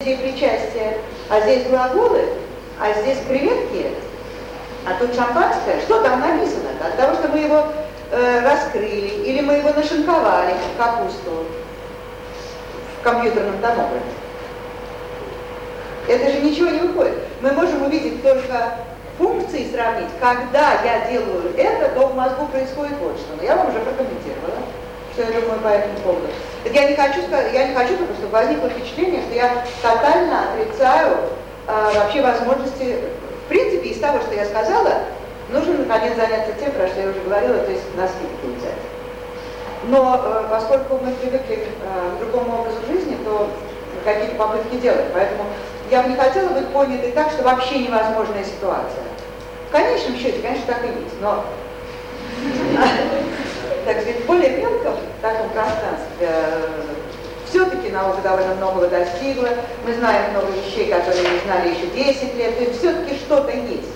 здесь причастие, а здесь глаголы, а здесь креветки, а тут шампанское. Что там написано? От того, что мы его э, раскрыли, или мы его нашинковали, как капусту, в компьютерном томографе. Это же ничего не выходит. Мы можем увидеть только функции сравнить. Когда я делаю это, то в мозгу происходит вот что. Но я вам уже прокомментировала, думаю по этому поводу. Так я не хочу я не хочу чтобы возникло впечатление, что я тотально отрицаю а, вообще возможности, в принципе, из того, что я сказала, нужно наконец заняться тем, про что я уже говорила, то есть на скидку взять. Но э, поскольку мы привыкли э, к другому образу жизни, то какие-то попытки делать. Поэтому я бы не хотела быть понятой так, что вообще невозможная ситуация. В конечном счете, конечно, так и есть, но так сказать, более мелком таком пространстве э, все-таки наука довольно многого достигла, мы знаем много вещей, которые не знали еще 10 лет, то есть все-таки что-то есть.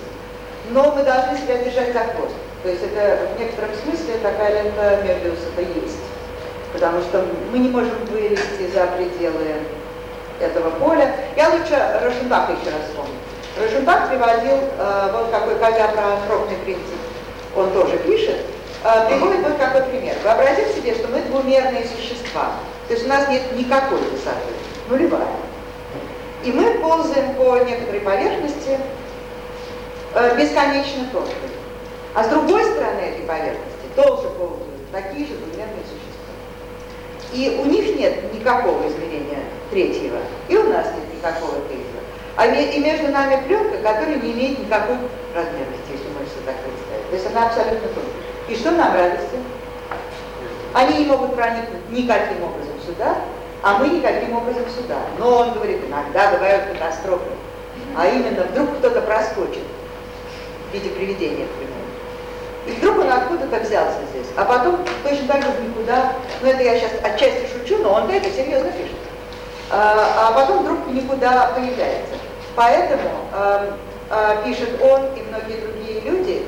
Но мы должны себя держать за хвост. То есть это в некотором смысле такая лента Мебиуса-то есть. Потому что мы не можем вывести за пределы этого поля. Я лучше Роженбаха еще раз вспомню. Роженбах приводил э, вот какой, когда про антропный принцип он тоже пишет, приводит вот какой пример. Вообразим себе, что мы двумерные существа. То есть у нас нет никакой высоты, нулевая. И мы ползаем по некоторой поверхности э, бесконечно толстой. А с другой стороны этой поверхности тоже ползают такие же двумерные существа. И у них нет никакого измерения третьего, и у нас нет никакого третьего. А и между нами пленка, которая не имеет никакой размерности, если можно так представить. То есть она абсолютно тонкая. И что нам радости? Они не могут проникнуть никаким образом сюда, а мы никаким образом сюда. Но он говорит, иногда бывают катастрофы. А именно, вдруг кто-то проскочит в виде привидения, к примеру. И вдруг он откуда-то взялся здесь. А потом точно так же никуда, ну это я сейчас отчасти шучу, но он это серьезно пишет. А, а потом вдруг никуда появляется. Поэтому э, э, пишет он и многие другие люди,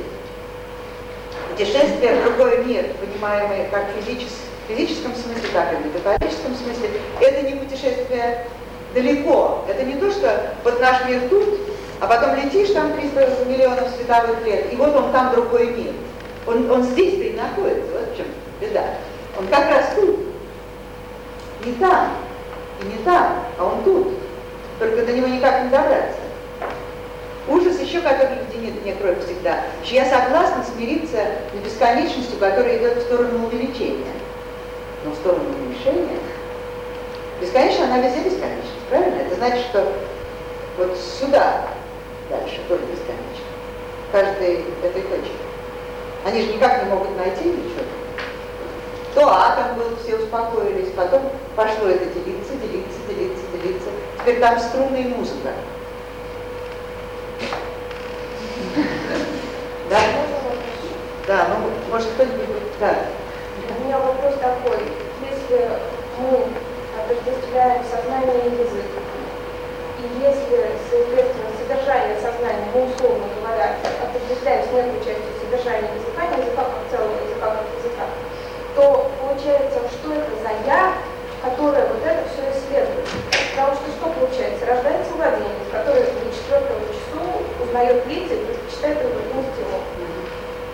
путешествие в другой мир, понимаемое как физически, в физическом смысле, так и в метафорическом смысле, это не путешествие далеко. Это не то, что вот наш мир тут, а потом летишь там 300 миллионов световых лет, и вот он там другой мир. Он, он здесь-то и находится, вот в чем беда. Он как раз тут. Не там, и не там, а он тут. Только до него никак не добраться. Ужас еще, который леденит мне кровь всегда, что я согласна смириться с бесконечностью, которая идет в сторону увеличения. Но в сторону уменьшения, бесконечно она везде бесконечность, правильно? Это значит, что вот сюда дальше тоже бесконечно. Каждой этой точке. Они же никак не могут найти ничего. То атом был, все успокоились, потом пошло это делиться, делиться, делиться, делиться. Теперь там струнная музыка. Да? Да, ну, может кто-нибудь... Да. У меня вопрос такой. Если мы отождествляем сознание и язык, и если, соответственно, содержание сознания, мы, условно говоря, отождествляем с некой частью содержания языка, не языка как целого, языка как языка, то получается, что это за «я», которое вот это все исследует. Потому что что получается? Рождается младенец, который на четвертом часу узнает лица и предпочитает его стилом.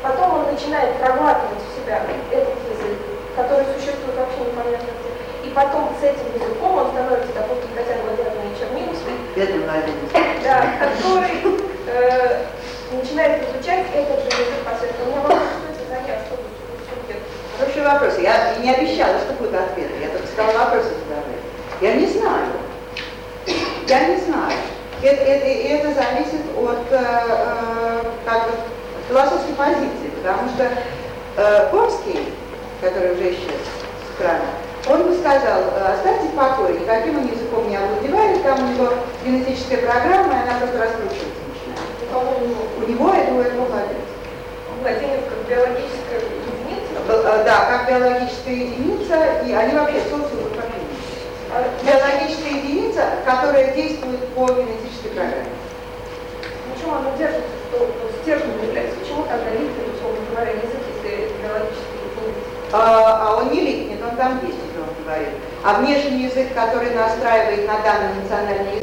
Потом он начинает проглатывать в себя этот язык, который существует вообще непонятно где. И потом с этим языком он становится, допустим, хотя бы Владимир Черниговский, Бедный младенец. да, который э, начинает изучать этот же язык посредством. У меня вопрос, что это за я, что субъект? Хороший вопрос. Я не обещала, что будут ответы. Я только стала вопросы задавать. Я не знаю. Я не знаю. Это, это, это зависит от э, э, как бы, философской позиции, потому что э, Комский, который уже исчез с экрана, он бы сказал, «Э, оставьте в покое, никаким он языком не овладевает, там у него генетическая программа, и она просто раскручиваться начинает. У него это у этого владельца. Владимир как биологическая единица. Э, Да, как биологическая единица, и они вообще социумы как Биологическая единица, которая действует по генетической программе. Почему оно держится, что стержнем является? Почему тогда липнет, условно говоря, язык, если это биологическая единица? А, а он не липнет, он там есть, говорит. а внешний язык, который настраивает на данный национальный язык,